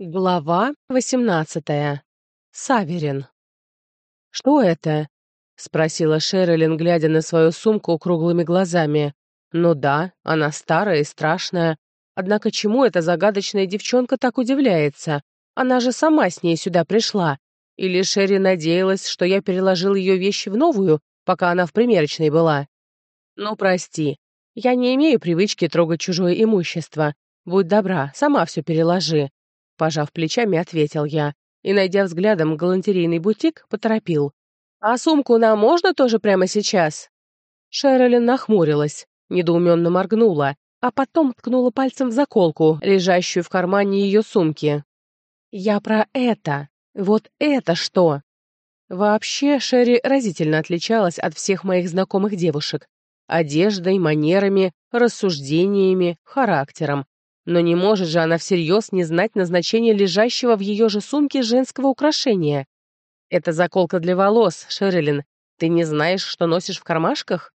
Глава восемнадцатая. Саверин. «Что это?» — спросила Шерлин, глядя на свою сумку круглыми глазами. «Ну да, она старая и страшная. Однако чему эта загадочная девчонка так удивляется? Она же сама с ней сюда пришла. Или Шерри надеялась, что я переложил ее вещи в новую, пока она в примерочной была? Ну, прости. Я не имею привычки трогать чужое имущество. Будь добра, сама все переложи. Пожав плечами, ответил я и, найдя взглядом галантерейный бутик, поторопил. «А сумку нам можно тоже прямо сейчас?» Шерлин нахмурилась, недоуменно моргнула, а потом ткнула пальцем в заколку, лежащую в кармане ее сумки. «Я про это! Вот это что!» Вообще, Шерри разительно отличалась от всех моих знакомых девушек. Одеждой, манерами, рассуждениями, характером но не может же она всерьез не знать назначение лежащего в ее же сумке женского украшения. «Это заколка для волос, Шерлин. Ты не знаешь, что носишь в кармашках?»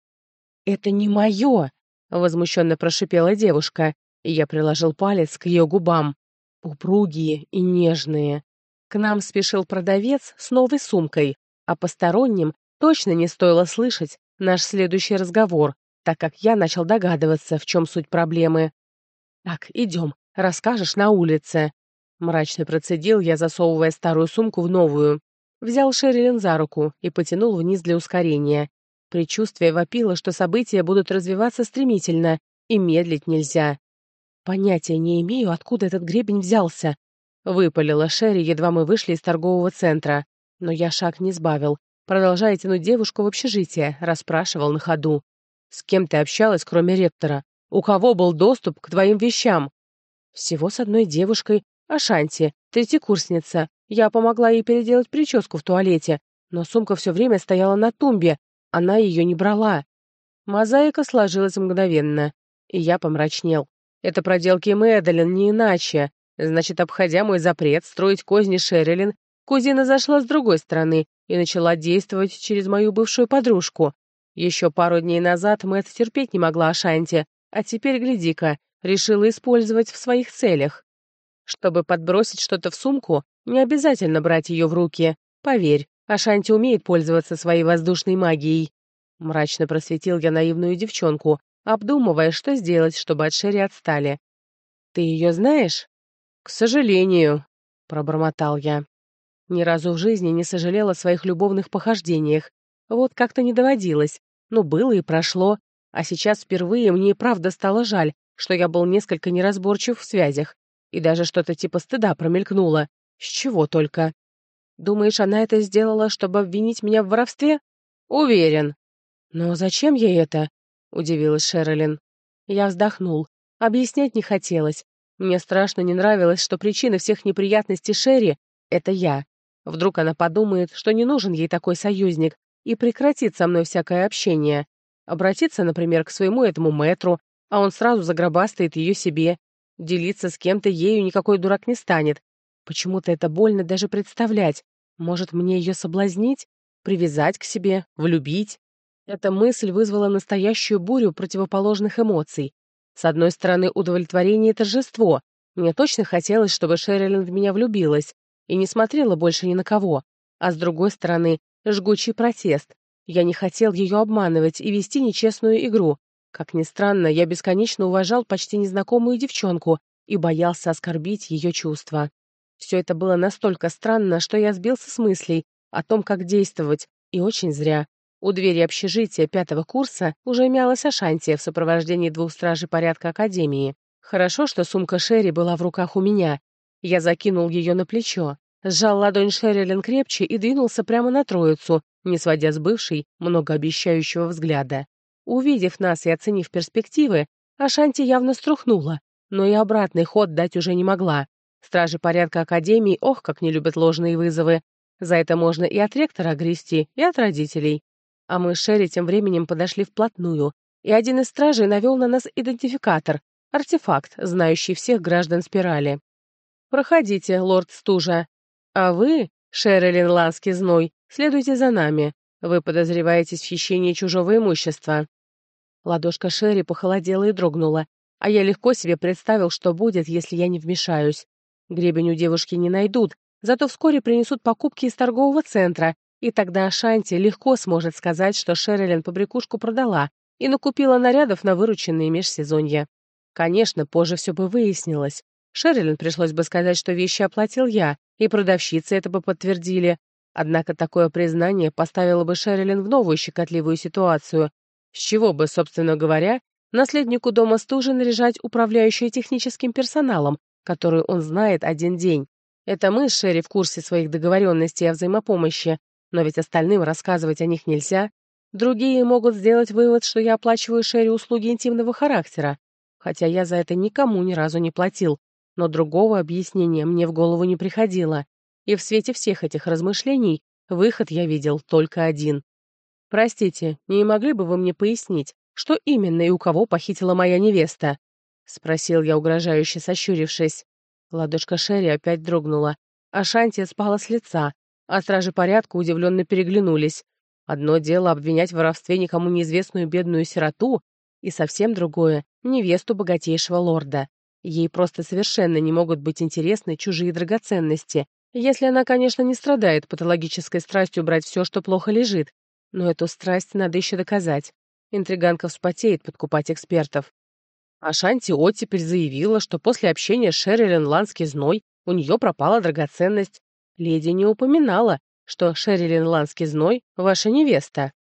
«Это не мое!» — возмущенно прошипела девушка, я приложил палец к ее губам. Упругие и нежные. К нам спешил продавец с новой сумкой, а посторонним точно не стоило слышать наш следующий разговор, так как я начал догадываться, в чем суть проблемы. «Так, идем. Расскажешь на улице». Мрачно процедил я, засовывая старую сумку в новую. Взял Шерилин за руку и потянул вниз для ускорения. Причувствие вопило, что события будут развиваться стремительно, и медлить нельзя. «Понятия не имею, откуда этот гребень взялся», — выпалила Шерри, едва мы вышли из торгового центра. Но я шаг не сбавил, продолжая тянуть девушку в общежитие, расспрашивал на ходу. «С кем ты общалась, кроме ректора? У кого был доступ к твоим вещам? Всего с одной девушкой, Ашанти, третьекурсница. Я помогла ей переделать прическу в туалете, но сумка все время стояла на тумбе, она ее не брала. Мозаика сложилась мгновенно, и я помрачнел. Это проделки Мэдалин, не иначе. Значит, обходя мой запрет строить козни Шерилин, кузина зашла с другой стороны и начала действовать через мою бывшую подружку. Еще пару дней назад Мэтт терпеть не могла Ашанти, а теперь, гляди-ка, решила использовать в своих целях. Чтобы подбросить что-то в сумку, не обязательно брать ее в руки. Поверь, Ашанти умеет пользоваться своей воздушной магией. Мрачно просветил я наивную девчонку, обдумывая, что сделать, чтобы от Шерри отстали. «Ты ее знаешь?» «К сожалению», — пробормотал я. Ни разу в жизни не сожалела о своих любовных похождениях. Вот как-то не доводилось. Ну, было и прошло. А сейчас впервые мне и правда стало жаль, что я был несколько неразборчив в связях. И даже что-то типа стыда промелькнуло. С чего только? Думаешь, она это сделала, чтобы обвинить меня в воровстве? Уверен. Но зачем ей это? Удивилась Шерлин. Я вздохнул. Объяснять не хотелось. Мне страшно не нравилось, что причина всех неприятностей Шерри — это я. Вдруг обратиться, например, к своему этому мэтру, а он сразу загробастает ее себе. Делиться с кем-то ею никакой дурак не станет. Почему-то это больно даже представлять. Может, мне ее соблазнить? Привязать к себе? Влюбить? Эта мысль вызвала настоящую бурю противоположных эмоций. С одной стороны, удовлетворение и торжество. Мне точно хотелось, чтобы Шерилин в меня влюбилась и не смотрела больше ни на кого. А с другой стороны, жгучий протест. Я не хотел ее обманывать и вести нечестную игру. Как ни странно, я бесконечно уважал почти незнакомую девчонку и боялся оскорбить ее чувства. Все это было настолько странно, что я сбился с мыслей о том, как действовать, и очень зря. У двери общежития пятого курса уже мялась Ашантия в сопровождении двух стражей порядка Академии. Хорошо, что сумка Шерри была в руках у меня. Я закинул ее на плечо, сжал ладонь Шерилин крепче и двинулся прямо на троицу, не сводя с бывшей многообещающего взгляда. Увидев нас и оценив перспективы, Ашанти явно струхнула, но и обратный ход дать уже не могла. Стражи порядка Академии ох, как не любят ложные вызовы. За это можно и от ректора грести, и от родителей. А мы с Шерри тем временем подошли вплотную, и один из стражей навел на нас идентификатор, артефакт, знающий всех граждан спирали. «Проходите, лорд Стужа», а вы, Шерлин Ласки Зной, следуйте за нами. Вы подозреваетесь в хищении чужого имущества». Ладошка Шерри похолодела и дрогнула, а я легко себе представил, что будет, если я не вмешаюсь. Гребень у девушки не найдут, зато вскоре принесут покупки из торгового центра, и тогда Ашанти легко сможет сказать, что Шерлин побрякушку продала и накупила нарядов на вырученные межсезонья. Конечно, позже все бы выяснилось. Шерлин пришлось бы сказать, что вещи оплатил я, и продавщицы это бы подтвердили. Однако такое признание поставило бы Шерлин в новую щекотливую ситуацию. С чего бы, собственно говоря, наследнику дома стужи наряжать управляющую техническим персоналом, который он знает один день. Это мы с Шерри в курсе своих договоренностей о взаимопомощи, но ведь остальным рассказывать о них нельзя. Другие могут сделать вывод, что я оплачиваю Шерри услуги интимного характера, хотя я за это никому ни разу не платил, но другого объяснения мне в голову не приходило, и в свете всех этих размышлений выход я видел только один. «Простите, не могли бы вы мне пояснить, что именно и у кого похитила моя невеста?» — спросил я, угрожающе сощурившись. Ладошка Шерри опять дрогнула, а Шантия спала с лица, а стражи порядка удивленно переглянулись. Одно дело обвинять в воровстве никому неизвестную бедную сироту, и совсем другое — невесту богатейшего лорда. Ей просто совершенно не могут быть интересны чужие драгоценности, если она, конечно, не страдает патологической страстью брать все, что плохо лежит. Но эту страсть надо еще доказать. Интриганка вспотеет подкупать экспертов. А Шанти О теперь заявила, что после общения с Шерилен Ланский зной у нее пропала драгоценность. Леди не упоминала, что Шерилен Ланский зной — ваша невеста.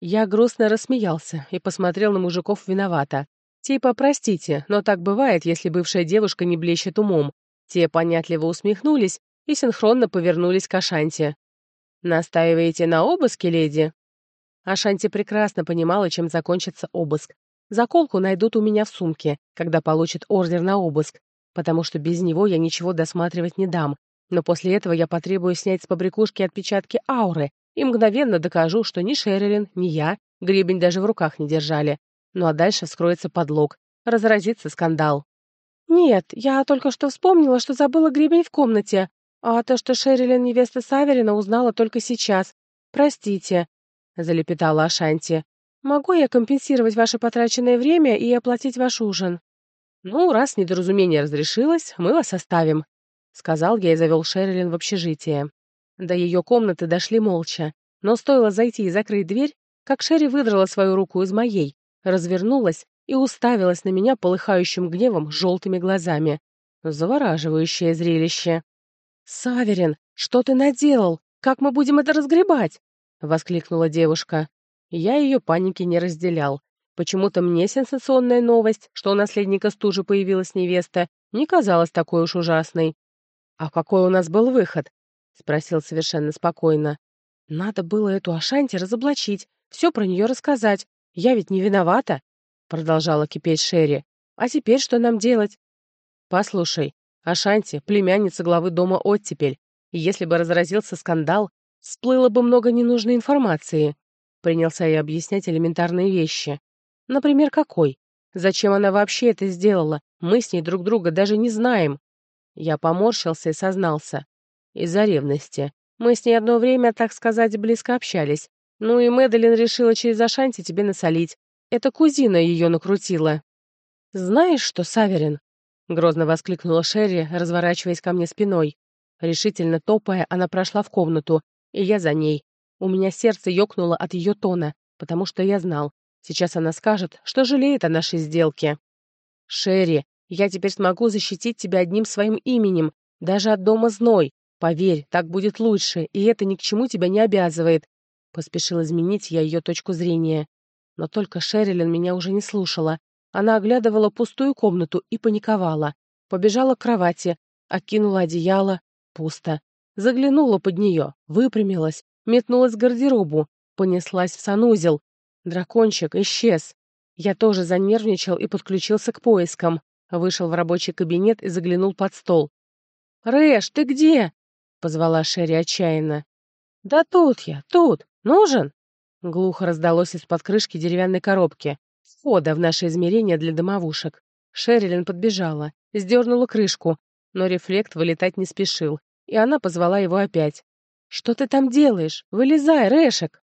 Я грустно рассмеялся и посмотрел на мужиков виновато. Типа, простите, но так бывает, если бывшая девушка не блещет умом. Те понятливо усмехнулись и синхронно повернулись к Ашанте. «Настаиваете на обыске, леди?» Ашанти прекрасно понимала, чем закончится обыск. Заколку найдут у меня в сумке, когда получат ордер на обыск, потому что без него я ничего досматривать не дам. Но после этого я потребую снять с побрякушки отпечатки ауры и мгновенно докажу, что ни Шерилин, ни я гребень даже в руках не держали. Ну а дальше вскроется подлог, разразится скандал. «Нет, я только что вспомнила, что забыла гребень в комнате, а то, что Шерилин невеста Саверина, узнала только сейчас. Простите», — залепетала Ашанти. Могу я компенсировать ваше потраченное время и оплатить ваш ужин? Ну, раз недоразумение разрешилось, мы вас оставим, сказал я и завел Шерлин в общежитие. До ее комнаты дошли молча, но стоило зайти и закрыть развернулась и уставилась на меня полыхающим гневом желтыми глазами. Завораживающее зрелище. «Саверин, что ты наделал? Как мы будем это разгребать?» — воскликнула девушка. Я ее паники не разделял. Почему-то мне сенсационная новость, что у наследника стужи появилась невеста, не казалась такой уж ужасной. «А какой у нас был выход?» — спросил совершенно спокойно. «Надо было эту Ашанти разоблачить, все про нее рассказать, Я ведь не виновата», — продолжала кипеть Шерри. «А теперь что нам делать?» «Послушай, Ашанти — племянница главы дома Оттепель, и если бы разразился скандал, всплыло бы много ненужной информации. Принялся я объяснять элементарные вещи. Например, какой? Зачем она вообще это сделала? Мы с ней друг друга даже не знаем. Я поморщился и сознался. Из-за ревности. Мы с ней одно время, так сказать, близко общались. Ну и Мэдалин решила через Ашанти тебе насолить. Это кузина ее накрутила. «Знаешь что, Саверин?» — грозно воскликнула Шерри, разворачиваясь ко мне спиной. Решительно топая, она прошла в комнату, и я за ней. У меня сердце ёкнуло от ее тона, потому что я знал. Сейчас она скажет, что жалеет о нашей сделке. «Шерри, я теперь смогу защитить тебя одним своим именем, даже от дома зной. Поверь, так будет лучше, и это ни к чему тебя не обязывает. Поспешил изменить я ее точку зрения. Но только Шерилин меня уже не слушала. Она оглядывала пустую комнату и паниковала. Побежала к кровати, окинула одеяло. Пусто. Заглянула под нее, выпрямилась, метнулась к гардеробу, понеслась в санузел. Дракончик исчез. Я тоже занервничал и подключился к поискам. Вышел в рабочий кабинет и заглянул под стол. «Рэш, ты где?» — позвала Шерри отчаянно. «Да тут я, тут. «Нужен?» — глухо раздалось из-под крышки деревянной коробки. «Входа в наше измерение для домовушек». Шерилин подбежала, сдернула крышку, но рефлект вылетать не спешил, и она позвала его опять. «Что ты там делаешь? Вылезай, Решек!»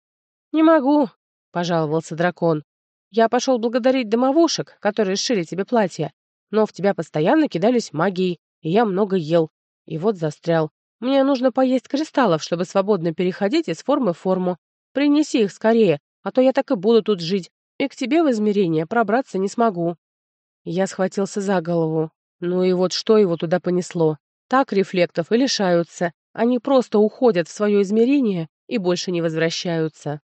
«Не могу», — пожаловался дракон. «Я пошел благодарить домовушек, которые сшили тебе платье, но в тебя постоянно кидались магии, и я много ел. И вот застрял. Мне нужно поесть кристаллов, чтобы свободно переходить из формы в форму. Принеси их скорее, а то я так и буду тут жить, и к тебе в измерение пробраться не смогу». Я схватился за голову. Ну и вот что его туда понесло? Так рефлектов и лишаются. Они просто уходят в свое измерение и больше не возвращаются.